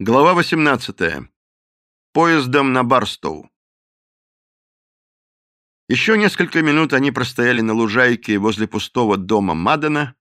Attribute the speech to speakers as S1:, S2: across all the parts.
S1: Глава 18. Поездом на Барстоу. Еще несколько минут они простояли на лужайке возле пустого дома Мадена,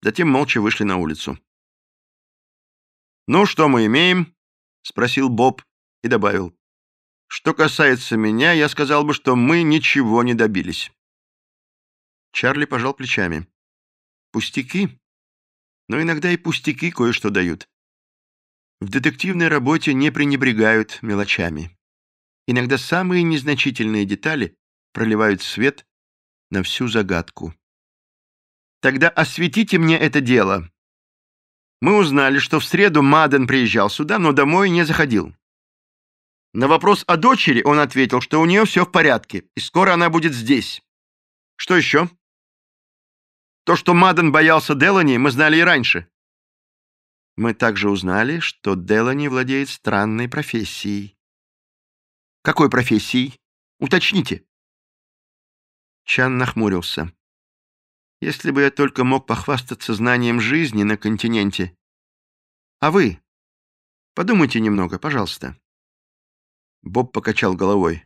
S1: затем молча вышли на улицу. «Ну, что мы имеем?» — спросил Боб и добавил. «Что касается меня, я сказал бы, что мы ничего не добились». Чарли пожал плечами. «Пустяки? Но иногда и пустяки кое-что дают. В детективной работе не пренебрегают мелочами. Иногда самые незначительные детали проливают свет на всю загадку. Тогда осветите мне это дело. Мы узнали, что в среду Маден приезжал сюда, но домой не заходил. На вопрос о дочери он ответил, что у нее все в порядке, и скоро она будет здесь. Что еще? То, что Маден боялся Делани, мы знали и раньше. Мы также узнали, что Делани владеет странной профессией. Какой профессией? Уточните. Чан нахмурился. Если бы я только мог похвастаться знанием жизни на континенте. А вы? Подумайте немного, пожалуйста. Боб покачал головой.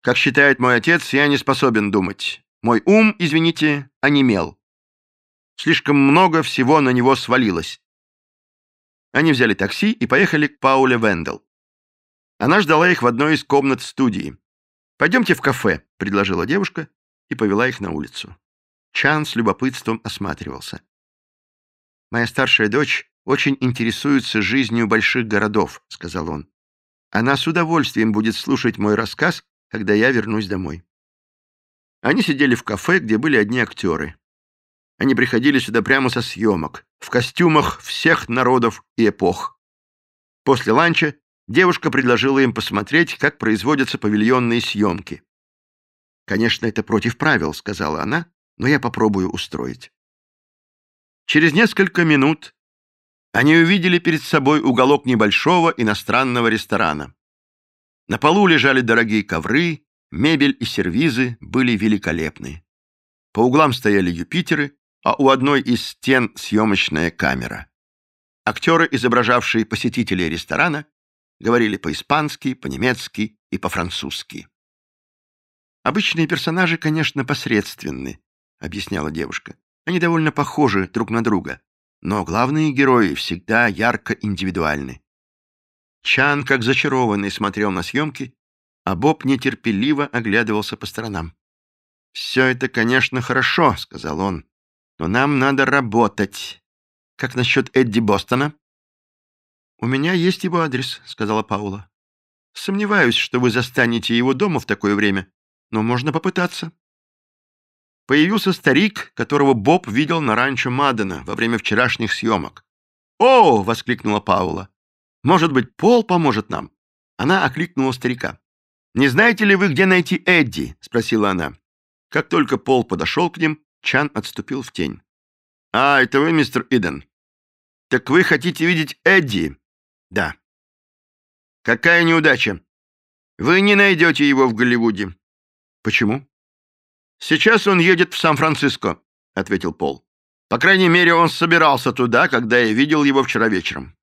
S1: Как считает мой отец, я не способен думать. Мой ум, извините, онемел. Слишком много всего на него свалилось. Они взяли такси и поехали к Пауле Вендел. Она ждала их в одной из комнат студии. «Пойдемте в кафе», — предложила девушка и повела их на улицу. Чан с любопытством осматривался. «Моя старшая дочь очень интересуется жизнью больших городов», — сказал он. «Она с удовольствием будет слушать мой рассказ, когда я вернусь домой». Они сидели в кафе, где были одни актеры. Они приходили сюда прямо со съемок, в костюмах всех народов и эпох. После ланча девушка предложила им посмотреть, как производятся павильонные съемки. «Конечно, это против правил», — сказала она, «но я попробую устроить». Через несколько минут они увидели перед собой уголок небольшого иностранного ресторана. На полу лежали дорогие ковры, мебель и сервизы были великолепны. По углам стояли Юпитеры, а у одной из стен съемочная камера. Актеры, изображавшие посетителей ресторана, говорили по-испански, по-немецки и по-французски. «Обычные персонажи, конечно, посредственны», — объясняла девушка. «Они довольно похожи друг на друга, но главные герои всегда ярко индивидуальны». Чан, как зачарованный, смотрел на съемки, а Боб нетерпеливо оглядывался по сторонам. «Все это, конечно, хорошо», — сказал он, но нам надо работать. Как насчет Эдди Бостона?» «У меня есть его адрес», — сказала Паула. «Сомневаюсь, что вы застанете его дома в такое время, но можно попытаться». Появился старик, которого Боб видел на ранчо Мадена во время вчерашних съемок. «О!» — воскликнула Паула. «Может быть, Пол поможет нам?» Она окликнула старика. «Не знаете ли вы, где найти Эдди?» — спросила она. Как только Пол подошел к ним, Чан отступил в тень. «А, это вы, мистер Иден? Так вы хотите видеть Эдди?» «Да». «Какая неудача! Вы не найдете его в Голливуде». «Почему?» «Сейчас он едет в Сан-Франциско», — ответил Пол. «По крайней мере, он собирался туда, когда я видел его вчера вечером».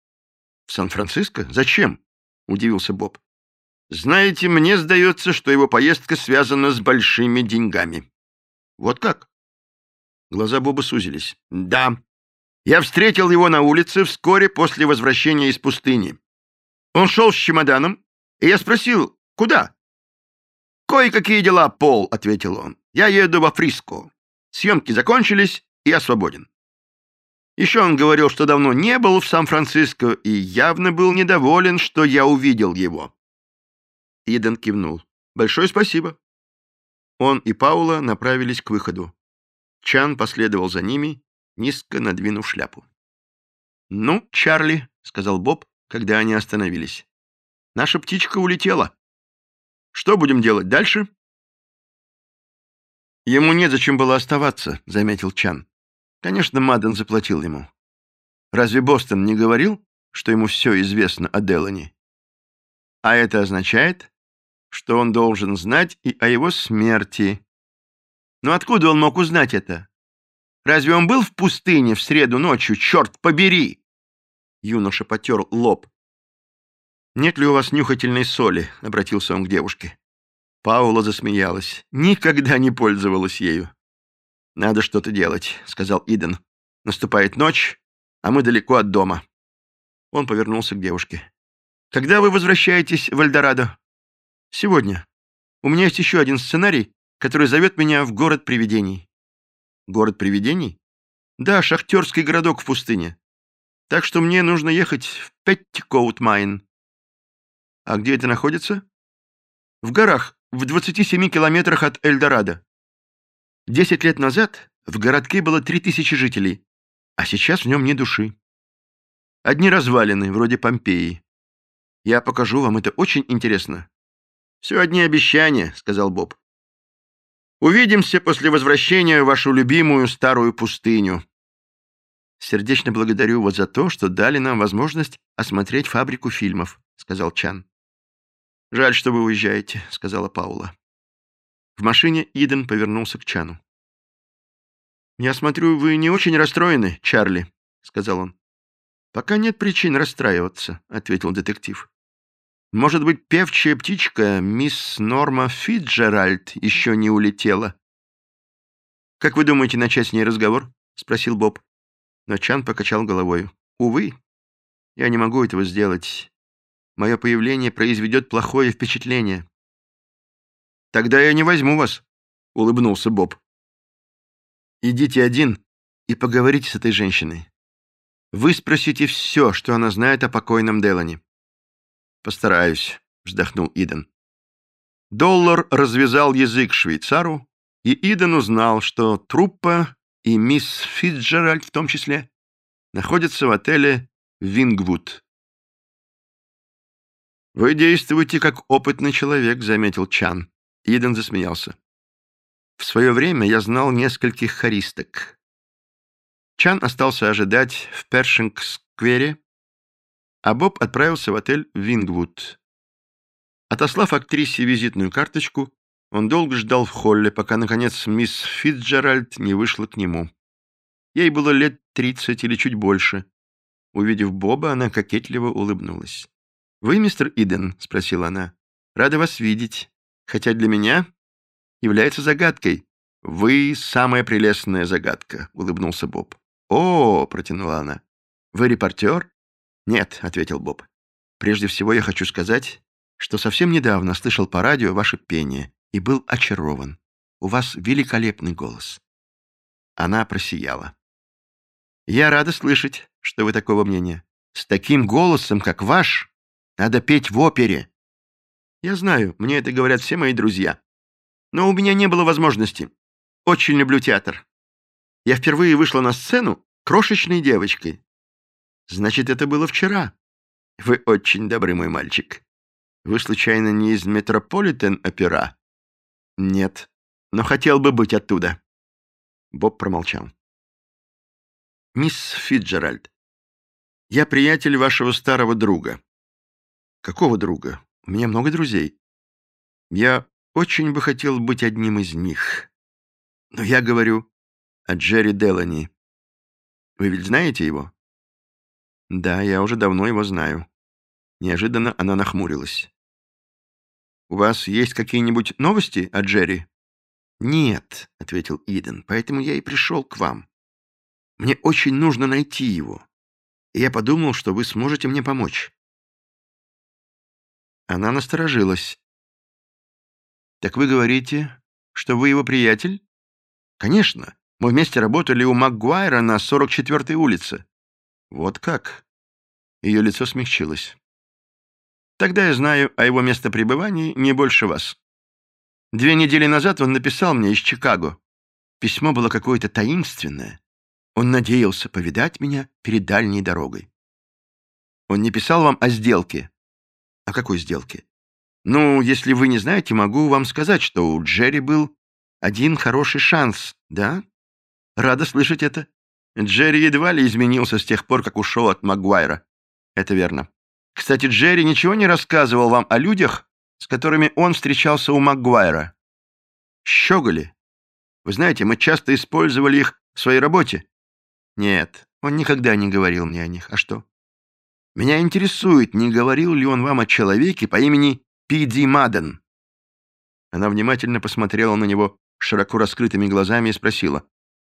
S1: «В Сан-Франциско? Зачем?» — удивился Боб. «Знаете, мне сдается, что его поездка связана с большими деньгами». «Вот как?» Глаза Боба сузились. «Да. Я встретил его на улице вскоре после возвращения из пустыни. Он шел с чемоданом, и я спросил, куда?» «Кое-какие дела, Пол», — ответил он. «Я еду во Фриско. Съемки закончились, и я свободен». Еще он говорил, что давно не был в Сан-Франциско и явно был недоволен, что я увидел его. Иден кивнул. «Большое спасибо». Он и Паула направились к выходу. Чан последовал за ними, низко надвинув шляпу. «Ну, Чарли», — сказал Боб, когда они остановились, — «наша птичка улетела. Что будем делать дальше?» «Ему незачем было оставаться», — заметил Чан. «Конечно, Мадден заплатил ему. Разве Бостон не говорил, что ему все известно о Делани? А это означает, что он должен знать и о его смерти, но откуда он мог узнать это? Разве он был в пустыне в среду ночью, черт побери? Юноша потер лоб. «Нет ли у вас нюхательной соли?» — обратился он к девушке. Паула засмеялась. Никогда не пользовалась ею. «Надо что-то делать», — сказал Иден. «Наступает ночь, а мы далеко от дома». Он повернулся к девушке. «Когда вы возвращаетесь в Эльдорадо?» «Сегодня. У меня есть еще один сценарий, который зовет меня в город привидений». «Город привидений?» «Да, шахтерский городок в пустыне. Так что мне нужно ехать в Петтикоут-Майн». «А где это находится?» «В горах, в 27 километрах от Эльдорадо. Десять лет назад в городке было три тысячи жителей, а сейчас в нем ни души. Одни развалины, вроде Помпеи. Я покажу вам, это очень интересно. «Все одни обещания», — сказал Боб. «Увидимся после возвращения в вашу любимую старую пустыню». «Сердечно благодарю вас за то, что дали нам возможность осмотреть фабрику фильмов», — сказал Чан. «Жаль, что вы уезжаете», — сказала Паула. В машине Иден повернулся к Чану. «Я смотрю, вы не очень расстроены, Чарли», — сказал он. «Пока нет причин расстраиваться», — ответил детектив. «Может быть, певчая птичка, мисс Норма Фитджеральд, еще не улетела?» «Как вы думаете начать с ней разговор?» — спросил Боб. Но Чан покачал головой. «Увы, я не могу этого сделать. Мое появление произведет плохое впечатление». «Тогда я не возьму вас», — улыбнулся Боб. «Идите один и поговорите с этой женщиной. Вы спросите все, что она знает о покойном Делане». «Постараюсь», — вздохнул Иден. Доллар развязал язык швейцару, и Иден узнал, что труппа и мисс Фитджеральд в том числе находятся в отеле «Вингвуд». «Вы действуете как опытный человек», — заметил Чан. Иден засмеялся. «В свое время я знал нескольких хористок. Чан остался ожидать в Першинг-сквере, а Боб отправился в отель «Вингвуд». Отослав актрисе визитную карточку, он долго ждал в холле, пока, наконец, мисс Фитджеральд не вышла к нему. Ей было лет тридцать или чуть больше. Увидев Боба, она кокетливо улыбнулась. «Вы мистер Иден?» — спросила она. «Рада вас видеть. Хотя для меня является загадкой». «Вы самая прелестная загадка», — улыбнулся Боб. «О!» — протянула она. «Вы репортер?» «Нет», — ответил Боб. «Прежде всего я хочу сказать, что совсем недавно слышал по радио ваше пение и был очарован. У вас великолепный голос». Она просияла. «Я рада слышать, что вы такого мнения. С таким голосом, как ваш, надо петь в опере». «Я знаю, мне это говорят все мои друзья. Но у меня не было возможности. Очень люблю театр. Я впервые вышла на сцену крошечной девочкой. Значит, это было вчера. Вы очень добрый мой мальчик. Вы, случайно, не из Метрополитен-опера? Нет, но хотел бы быть оттуда. Боб промолчал. Мисс Фитджеральд, я приятель вашего старого друга. Какого друга? У меня много друзей. Я очень бы хотел быть одним из них. Но я говорю о Джерри Делани. Вы ведь знаете его? Да, я уже давно его знаю. Неожиданно она нахмурилась. У вас есть какие-нибудь новости о Джерри? Нет, ответил Иден, поэтому я и пришел к вам. Мне очень нужно найти его. И я подумал, что вы сможете мне помочь. Она насторожилась. «Так вы говорите, что вы его приятель?» «Конечно. Мы вместе работали у Макгуайра на 44-й улице». «Вот как?» Ее лицо смягчилось. «Тогда я знаю о его местопребывании не больше вас. Две недели назад он написал мне из Чикаго. Письмо было какое-то таинственное. Он надеялся повидать меня перед дальней дорогой. Он не писал вам о сделке?» «О какой сделке?» «Ну, если вы не знаете, могу вам сказать, что у Джерри был один хороший шанс, да?» Рада слышать это. Джерри едва ли изменился с тех пор, как ушел от Магуайра. Это верно. Кстати, Джерри ничего не рассказывал вам о людях, с которыми он встречался у Магуайра. Щеголи. Вы знаете, мы часто использовали их в своей работе. Нет, он никогда не говорил мне о них. А что? Меня интересует, не говорил ли он вам о человеке по имени Пиди Маден?» Она внимательно посмотрела на него широко раскрытыми глазами и спросила,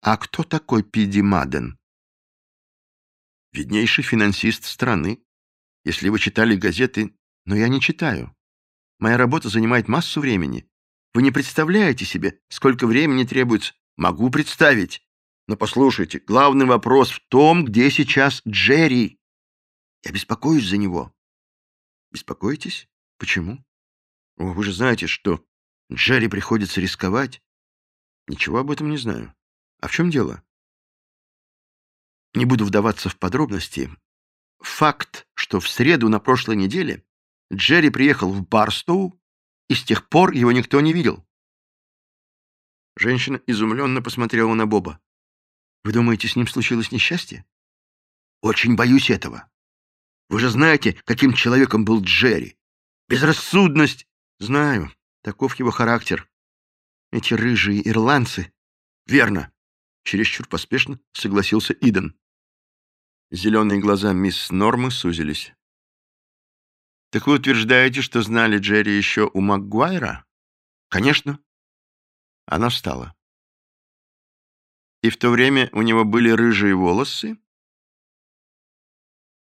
S1: «А кто такой Пиди Маден?» «Виднейший финансист страны. Если вы читали газеты, но я не читаю. Моя работа занимает массу времени. Вы не представляете себе, сколько времени требуется. Могу представить. Но послушайте, главный вопрос в том, где сейчас Джерри. Я беспокоюсь за него. Беспокоитесь? Почему? О, вы же знаете, что Джерри приходится рисковать. Ничего об этом не знаю. А в чем дело? Не буду вдаваться в подробности. Факт, что в среду на прошлой неделе Джерри приехал в Барстоу, и с тех пор его никто не видел. Женщина изумленно посмотрела на Боба. «Вы думаете, с ним случилось несчастье?» «Очень боюсь этого. Вы же знаете, каким человеком был Джерри. Безрассудность. Знаю, таков его характер. Эти рыжие ирландцы. Верно. Чересчур поспешно согласился Иден. Зеленые глаза мисс Нормы сузились. «Так вы утверждаете, что знали Джерри еще у Макгуайра?» «Конечно». Она встала. «И в то время у него были рыжие волосы?»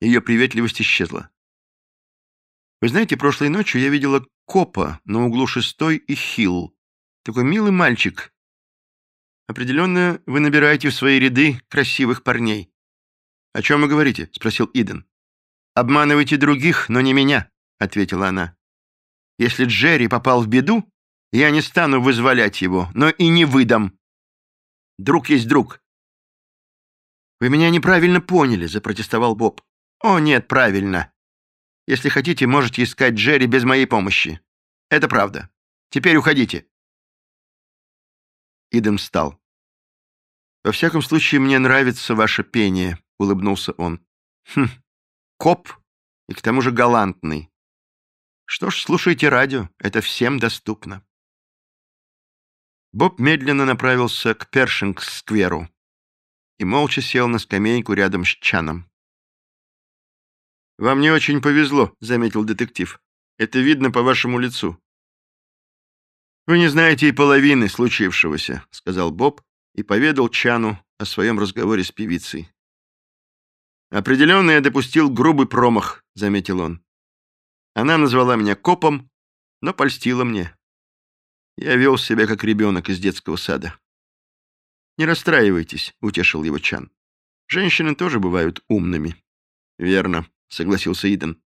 S1: Ее приветливость исчезла. «Вы знаете, прошлой ночью я видела копа на углу шестой и Хилл. Такой милый мальчик. Определенно, вы набираете в свои ряды красивых парней». «О чем вы говорите?» — спросил Иден. «Обманывайте других, но не меня», — ответила она. «Если Джерри попал в беду, я не стану вызволять его, но и не выдам. Друг есть друг». «Вы меня неправильно поняли», — запротестовал Боб. «О, нет, правильно. Если хотите, можете искать Джерри без моей помощи. Это правда. Теперь уходите». Идем встал. «Во всяком случае, мне нравится ваше пение», — улыбнулся он. «Хм, коп и к тому же галантный. Что ж, слушайте радио, это всем доступно». Боб медленно направился к Першинг-скверу и молча сел на скамейку рядом с Чаном. «Вам не очень повезло», — заметил детектив. «Это видно по вашему лицу». «Вы не знаете и половины случившегося», — сказал Боб и поведал Чану о своем разговоре с певицей. «Определенно я допустил грубый промах», — заметил он. «Она назвала меня копом, но польстила мне. Я вел себя как ребенок из детского сада». «Не расстраивайтесь», — утешил его Чан. «Женщины тоже бывают умными». «Верно», — согласился Иден.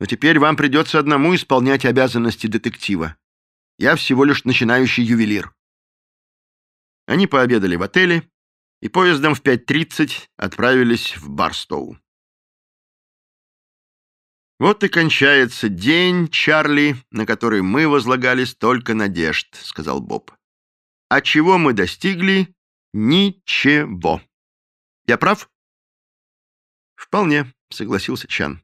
S1: «Но теперь вам придется одному исполнять обязанности детектива. Я всего лишь начинающий ювелир». Они пообедали в отеле и поездом в 5.30 отправились в Барстоу. «Вот и кончается день, Чарли, на который мы возлагали столько надежд», — сказал Боб. «А чего мы достигли? Ничего. Я прав?» «Вполне», — согласился Чан.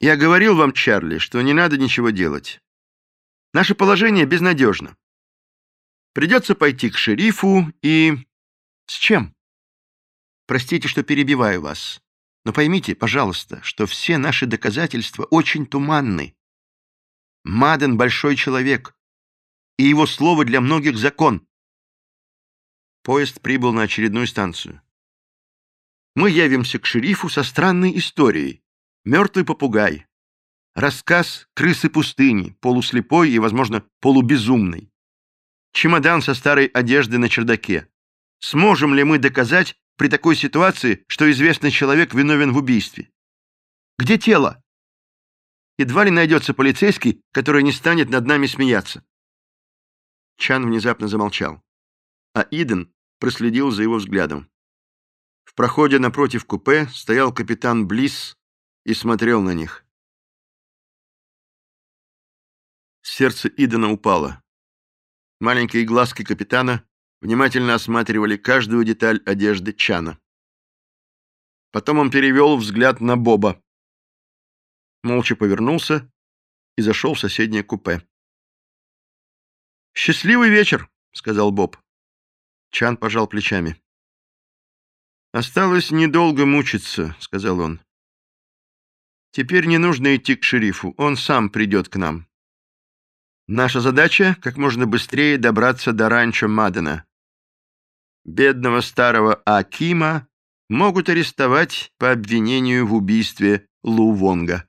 S1: «Я говорил вам, Чарли, что не надо ничего делать. Наше положение безнадежно. Придется пойти к шерифу и... С чем? Простите, что перебиваю вас, но поймите, пожалуйста, что все наши доказательства очень туманны. Маден — большой человек, и его слово для многих закон. Поезд прибыл на очередную станцию мы явимся к шерифу со странной историей. Мертвый попугай. Рассказ крысы пустыни, полуслепой и, возможно, полубезумный. Чемодан со старой одеждой на чердаке. Сможем ли мы доказать при такой ситуации, что известный человек виновен в убийстве? Где тело? Едва ли найдется полицейский, который не станет над нами смеяться. Чан внезапно замолчал, а Иден проследил за его взглядом. В проходе напротив купе стоял капитан Близ и смотрел на них. Сердце Идена упало. Маленькие глазки капитана внимательно осматривали каждую деталь одежды Чана. Потом он перевел взгляд на Боба. Молча повернулся и зашел в соседнее купе. «Счастливый вечер», — сказал Боб. Чан пожал плечами. «Осталось недолго мучиться», — сказал он. «Теперь не нужно идти к шерифу, он сам придет к нам. Наша задача — как можно быстрее добраться до ранчо Мадена. Бедного старого Акима могут арестовать по обвинению в убийстве Лу Вонга».